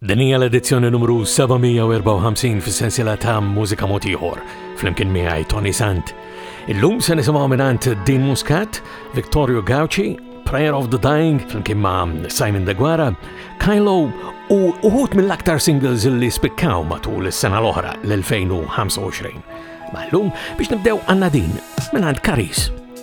Din hija l-edizzjoni numru 754 fis-sensiela ta' Mużika Mod Ieħor, flimkien miegħi Tony Sant. Illum se nisimgħu mingħand Dean Muscat, Victorio Gauci, Prayer of the Dying flimkien ma' Simon Deguara, Kylo u uħut mill-aktar singles li spikkaw matul is-sena l-oħra l-2025. Mallum biex nibdew għanna din minn għand Karis.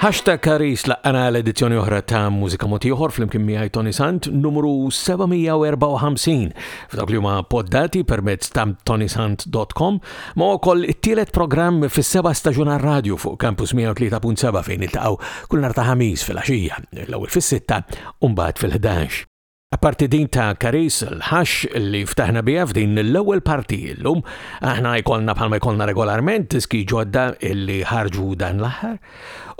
Hashtag Karis laqqana għal edizzjoni oħra ta' Mużika Mod Ieħor flimkien miegħi Tony Sant numru 754 f'dawk li huma poddati permezz ta' tonysant.com ma wkoll it-tielet programm fis-seba' staġun radio fuq Campus 103.7 fejn iltaqgħu kull nhar ta' ħamis fil-għaxija, l-ewwel fis-sitta u mbagħad fil-11. Apparti din ta' Karis l-ħax li ftaħna biha f'din l-ewwel parti illum, aħna jkollna bħalma jkollna regolarment diski ġodda illi ħarġu dan l-aħħar.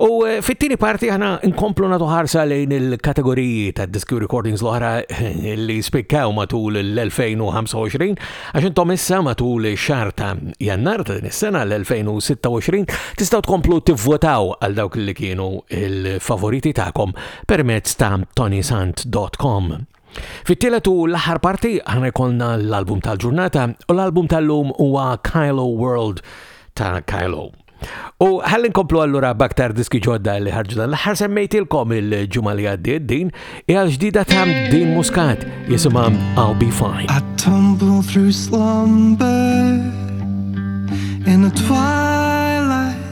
U eh, fit-tieni parti aħna nkomplu nagħtu ħarsa lejn il-kategoriji ta' diski recordings l-oħra eh, li spikkaw matul l-2025 għax intom issa matul xar ta' Jannar ta' din is-sena l-2026 tistgħu tkomplu tivvotaw għal dawk li kienu il-favoriti tagħkom permezz ta' tonysant.com. Fit-tielet u l-aħħar parti ħana jkollna l-album tal-ġurnata u l-album tal-lum huwa Kylo World ta' Kylo. U ħalli nkomplu allura baktar diski ġodda li ħarġu dan l-aħħar semmejtilkom il-ġimgħa li għaddiet din hija ġdida ta' din Muscat jisimha I'll Be Fine. I tumble through slumber in the twilight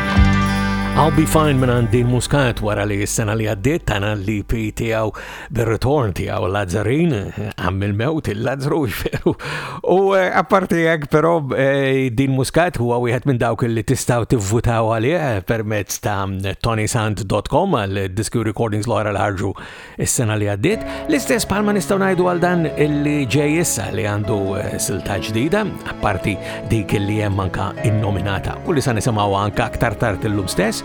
I'll be fine minn għandi muskat wara li s-sena li għaddit tana l-LP tijaw bil-return tijaw Lazzarin, għammil mewt il-Lazzru jferu. U eh, apparti għek pero eh, din muskat huwa wieħed minn dawk li tistaw tivvutaw għalih permezz ta' tonysant.com għal diski recordings l-ħarġu Is-sena li għaddiet, l-istess bħalma nistgħu ngħidu għal dan illi ġej issa li għandu eh, silta ġdida, apparti dik illi hemm anka innominata u li sa nisimgħu anka aktar tard illum stess,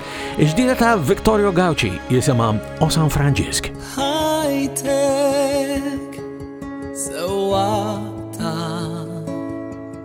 iġdida ta' Vittorio Gauci jisimha O San Franġisk. Ħajtek sewwa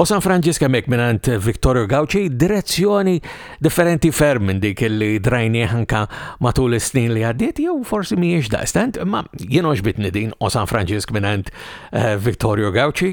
U San Franġisk hemmhekk mingħand Vittorio Gauci direzzjoni differenti ferm minn dik li drajni ħanka matul is-snin li għaddiet jew forsi mhijiex daqstant, imma jien għoġbitni din u San Franġisk mingħand eh, Vittorio Gauci.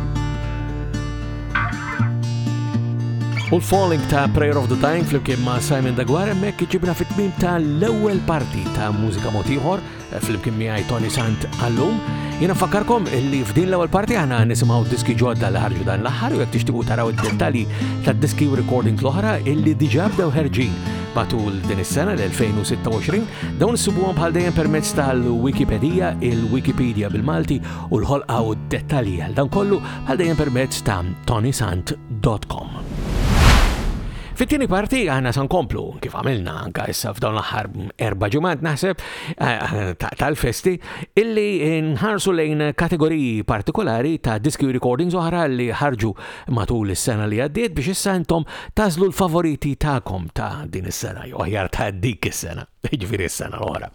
U l-falling ta' Prayer of the Dying flimkien ma' Simon Dagwar hemmhekk iġibna fit-tmim ta' l-ewwel parti ta' mużika mod ieħor eh, flimkien miegħi Tony Sant għallum. Jiena fakkarkom li f'din l-ewwel parti aħna nisimgħu diski ġodda li ħarġu dan l-aħħar u jekk tixtiequ taraw id-dettalji tad-diski u recordings l-oħra illi diġà bdew ħerġin matul din is-sena l-2026 dawn issibuhom bħal dejjem permezz tal-Wikipedia, il-Wikipedia bil-Malti u l-ħolqa u d-dettalji għal dan kollu għal dejjem permezz ta' tonisant.com. Fit-tieni parti għana san komplu, kif għamilna anka issa f'dawn l-aħħar erba' ġimgħat naħseb eh, tal-festi, illi nħarsu lejn kategoriji partikolari ta' diski recordings oħra li ħarġu matul is-sena li għaddiet biex issa intom tażlu l-favoriti tagħkom ta' din is-sena jew aħjar ta' dik is-sena. ġviri s-sena l-oħra.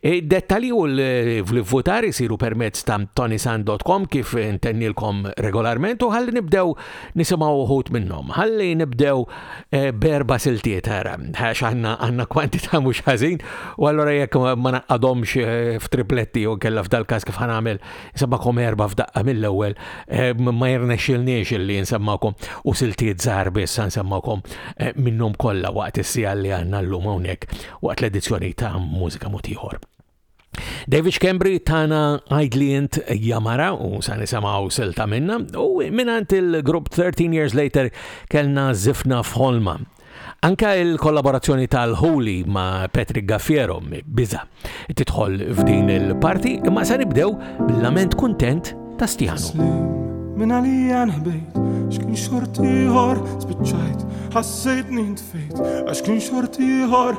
E, dettali u l-votari siru permezz ta' tonisan.com kif intennilkom regolarment u ħalli nibdew nisimaw uħut minnom. Ħalli nibdew e, berba siltiet għara, għax għanna għanna kwantita mux ħazin u għallora jek ma naqqadomx e, f'tripletti u kella f'dal-kas kif ħanamel Semmakom erba f'daqqa mill-ewwel, eh, ma jirnexxilniex illi nsemmakom u siltiet żgħar biss nsemmakom eh, minnhom kollha waqt is-sija li għandna llum hawnhekk waqt l-edizzjoni ta' Mużika Mutiħor. David Schembri tana għajdli int jamara u sa nisamaw silta minna u minant il-grupp 13 Years Later kellna zifna f'ħolma Anke l-kollaborazzjoni tal-Holy ma' Patrick Gaffiero biża tidħol f'din il-parti imma se nibdew bil-lament kuntent ta' Stjanu. Min għalija nħbejt, xkien xortiħor, spiċċajt, ħassejt nintfejt, għax kien xortiħor,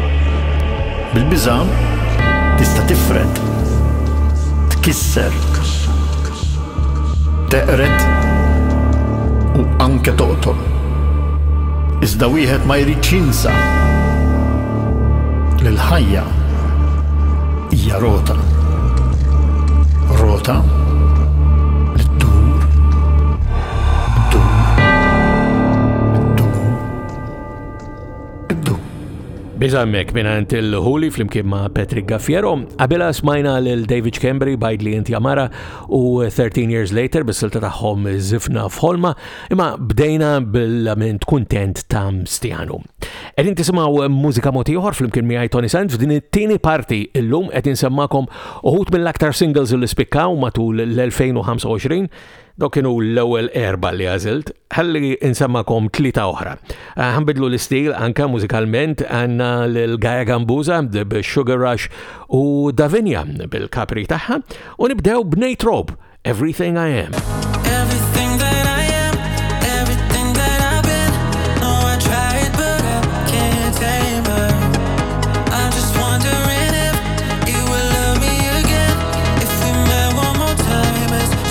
Bil-biża' tista' tifred, tkisser, teqred u anke toqtol. Iżda wieħed ma jridx jinsa li l-ħajja hija rota. Rota li ddur, ddur, ddur. Bizammek minant il-ħuli fl-imkien ma' Patrick Gaffiero, għabela smajna l-David Cambry bajd li jinti għamara u 13 Years Later bis-silta taħħom zifna f'ħolma, imma bdejna bil-lament kuntent ta' Mstianu. Edin tisimaw mużika moti uħor fl-imkien miħaj Tony Sands f'din it-tieni parti illum edin semmakom uħut mill-aktar singles li spikkaw matul l-2025 Dawk kienu l-ewwel erba' li għażilt, ħalli insemmakom tlieta oħra. Eh, ħanbidlu l-istil anka mużikalment għandna lil Gaja Gambuza b'Sugar Rush u Davinia bil-kapri tagħha u nibdew b'Nate Rob, Everything I Am. Everything that I am, everything that I've been, no I tried but I can't tame her. I'm just wondering if you will love me again, if we met one more time, it's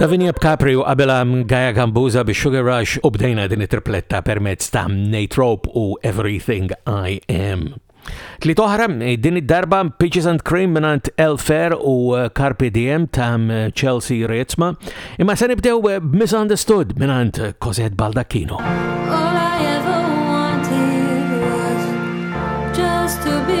Davinia Capri u qabela Gaia Gambuza bi Sugar Rush u bdejna din it-tripletta permezz ta' Natrope u Everything I Am. Tliet oħra, eh, din id-darba Peaches and Cream minant El Fair u eh, Carpe Diem ta' eh, Chelsea Ritzma, imma se nibdew Misunderstood minant Cosette Baldacchino. All I ever wanted was just to be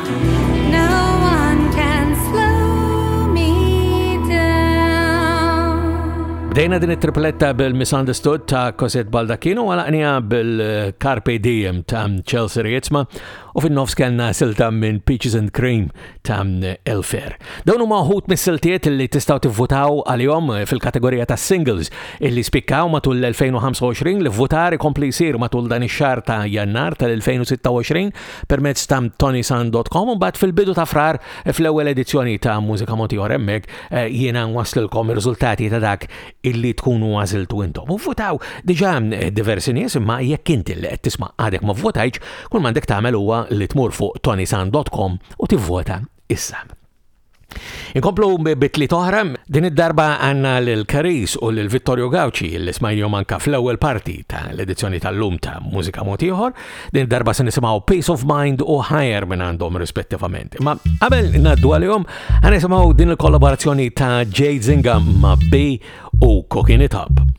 Bdejna din it-tripletta bil-Misunderstood ta' Cosette Baldacchino għalaqnija bil-Carpe Diem ta' Chelsea Rietzma u fin-nofs kellna silta minn Peaches and Cream ta' Elfer. Dawn huma ħut mis-siltiet li tistgħu tivvutaw għalihom fil-kategorija ta' singles illi spikkaw matul l-2025 li votar ikompli jsir matul dan ix-xahar ta' Jannar tal-2026 permezz ta' tonisan.com u mbagħad fil-bidu ta' frar fl-ewwel edizzjoni ta' Mużika Motiħor hemmhekk eh, jiena nwaslilkom ir-riżultati ta' dak illi tkunu għażiltu intom. U votaw diġà eh, diversi nies imma jekk inti li qed tisma' għadek ma vvotajx, kull m'għandek tagħmel huwa li tmur fuq tonisan.com u tivvota issa. Inkomplu bitli toħra, din id-darba għanna l-Karis u l-Vittorio Gauci li smajnju manka fl-ewwel parti ta' l-edizzjoni tal-lum ta' Mużika Motiħor, din id-darba se nisimaw Peace of Mind u Higher minn għandhom rispettivament. Ma qabel naddu għalihom, għan nisimaw din il-kollaborazzjoni ta' Jay Zinga ma' B u Kokini Top.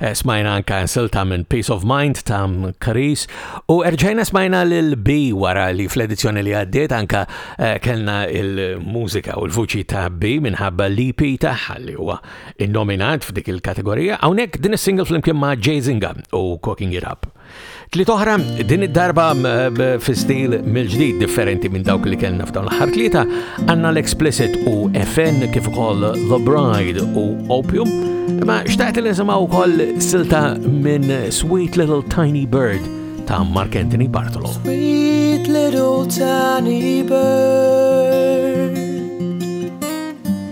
Eh, smajna anka silta minn Peace of Mind ta' Karis u erġajna smajna l-B wara li fl-edizzjoni li għaddiet anka eh, kellna il-mużika u l-vuċi ta' B minħabba l-EP tagħha li huwa innominat f'dik il-kategorija hawnhekk din is-single flimkien ma' Jazinga u Cooking It Up. Tliet oħra, din id-darba fi stil mill-ġdid differenti minn dawk li kellna f'dawn l-aħħar tlieta, għandna l-Explicit u FN kif ukoll The Bride u Opium, imma xtaqt li nisimgħu wkoll silta minn Sweet Little Tiny Bird ta' Mark Anthony Bartolo. Sweet Little Tiny Bird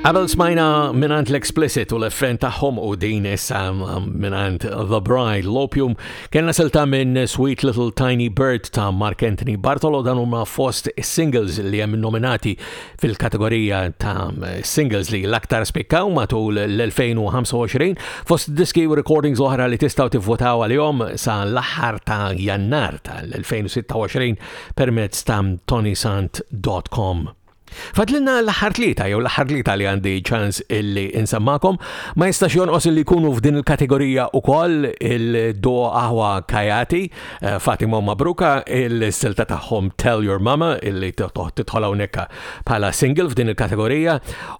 Għabel smajna minant l-explicit u l-effren taħħom u din issa um, minant The Bride l-Opium kena selta minn Sweet Little Tiny Bird ta' Mark Anthony Bartolo dan huma fost singles li hemm nominati fil-kategorija ta' um, singles li l-aktar spikkaw matul l-2025 fost diski u recordings oħra li tistaw tivvotaw għalihom sa l-aħħar ta' jannar ta' l-2026 permezz ta' tonysant.com. Fadlinna l-aħħar tlieta jew l-aħħar tlieta li għandi ċans illi insemmakom, ma jistax jonqos illi jkunu f'din il-kategorija ukoll il-duo aħwa Kajati, eh, Fatima Mabruka, il-silta tagħhom Tell Your Mama illi titħol hawnhekk bħala single f'din il-kategorija.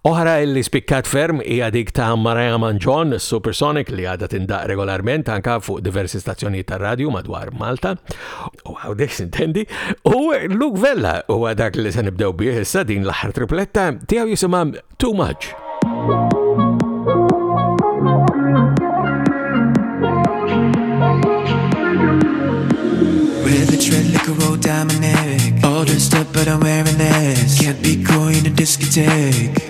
Oħra illi spikkat ferm hija dik ta' Mariah Manġon, Supersonic li għadha tindaq regolarment anka fuq diversi stazzjonijiet tar-radju madwar Malta. u għawdek sintendi, u Luke Vella u għadak li se nibdew bih issa din l-aħħar tripletta tiegħu jisimha Too Much. With a tread like a road down my neck All dressed up but I'm wearing less Can't be coy in a discotheque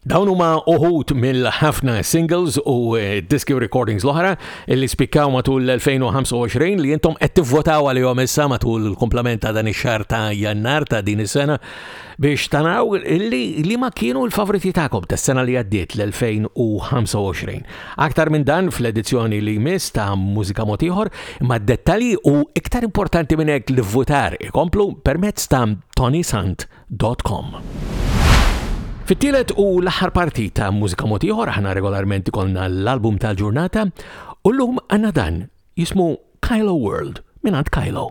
Dawn huma uħud mill-ħafna singles u eh, diski recordings l-oħra li spikkaw matul l-2025 li jintom qed tivvotaw għalihom issa matul il-komplement ta' dan ix-xahar ta' Jannar ta' din is-sena biex tanaw li li ma kienu l-favoriti tagħkom tas-sena li għaddiet l-2025. Aktar minn dan fl-edizzjoni li jmiss ta' Mużika Motiħor, imma dettalji u iktar importanti minn hekk li votar ikomplu permezz ta' tonisan.com www.mużikamotiħor.com Fit-tielet u l-aħħar parti ta' mużika motiħor aħna regolarment ikolna l-album tal-ġurnata u llum għandna dan jismu Kylo World minn għand Kylo.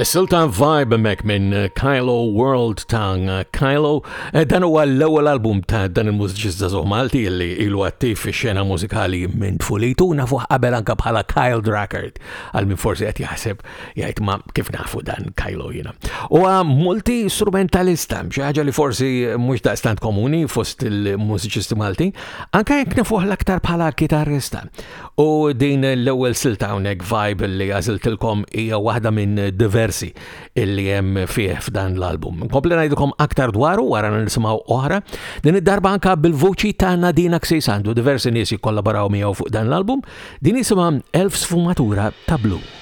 Is-silta Vibe mek minn Kylo World ta' Kylo, eh, dan huwa l-ewwel album ta' dan il-mużiċista żoħ Malti li ilu attiv fix-xena mużikali minn tfulitu nafu qabel anke bħala Kyle Drackard għal min forsi qed jaħseb jgħid ma kif nafu dan Kylo jiena. Huwa multi strumentalista, xi ħaġa li forsi mhux daqstant komuni fost il-mużiċisti Malti, anke jekk nifuħ l-aktar bħala kitarrista. U din l-ewwel silta hawnhekk vibe li għażiltilkom hija waħda minn diversi illi hemm fih f'dan l-album. Nkompli ngħidilkom aktar dwaru wara nisimgħu oħra. Din id-darba anka bil-vuċi ta' Nadina Ksejsandu diversi nies jikkollaboraw miegħu fuq dan l-album. Din isimha Elf Sfumatura ta' Blue.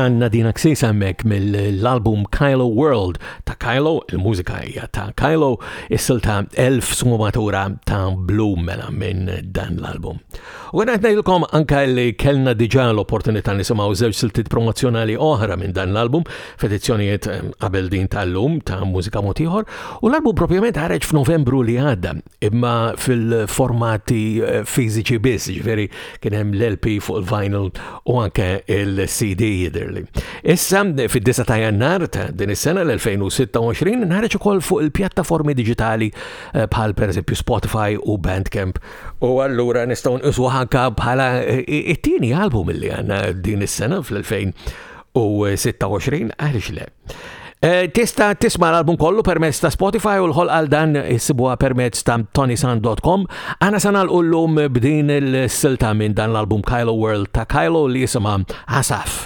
Għanna dina ksisa hemmhekk mill-album Kylo World ta' Kylo, il-mużika hija ta' Kylo, is-silta elf smumatura ta' Blue mela minn dan l-album. U għanna ngħidilkom anka li kellna diġà l-opportunità nisimgħu żewġ siltiet promozzjonali oħra minn dan l-album f'edizzjonijiet eh, qabel din tal-lum ta' mużika motiħor u l-album propjament ħareġ f'Novembru li għadda. imma fil-formati eh, fiżiċi biss, ġifiri kien hemm l-LP fuq il-vinyl u anke il-CD jidirli. Issa fid-9 ta' jannar ta' din is-sena l-2026 nħareġ ukoll fuq il-pjattaformi digitali eh, bħal pereżempju Spotify u Bandcamp. U allura nistgħu nqisuha anke bħala eh, it-tieni album li għandna din is-sena fl-2000 u 26 għaliex le. Eh, tista tisma l-album kollu permezz ta' Spotify u l-ħol għal dan issibuha permezz ta' tonisan.com. Għana sanal u l-lum b'din il-silta minn dan l-album Kylo World ta' Kylo li jisima Asaf.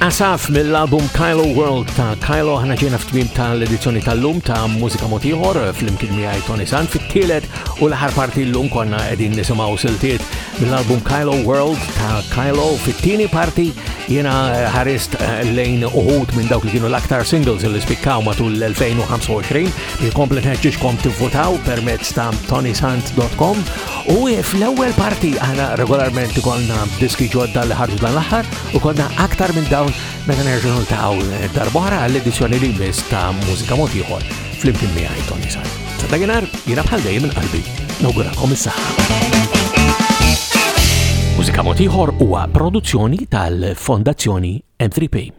Asaf mill-album Kylo World ta' Kylo ħana ġena f'tmim ta' l-edizzjoni tal-lum ta' mużika motiħor fl-imkien miħaj Tony San fit-tielet u l-ħar parti l-lum konna edin nisimaw siltiet mill-album Kylo World ta' Kylo fit-tieni parti jena ħarist eh, lejn uħut minn dawk li kienu l-aktar singles li spikkaw matul l-2025 bil-komplet ħedġiġkom tivvotaw permezz ta' tonysant.com u fl-ewwel parti għana regolarment konna diski ġodda li ħarġu dan l-aħħar U konna aktar minn dawn meta nerġgħu niltaqgħu eh, darbora għall-edizzjoni li jmiss ta' mużika mod ieħor flimkien miegħi Tony Sar. Sa dakinhar jiena bħal dejjem minn qalbi nawgurakom is-saħħa. Mużika mod ieħor huwa produzzjoni tal-Fondazzjoni M3P.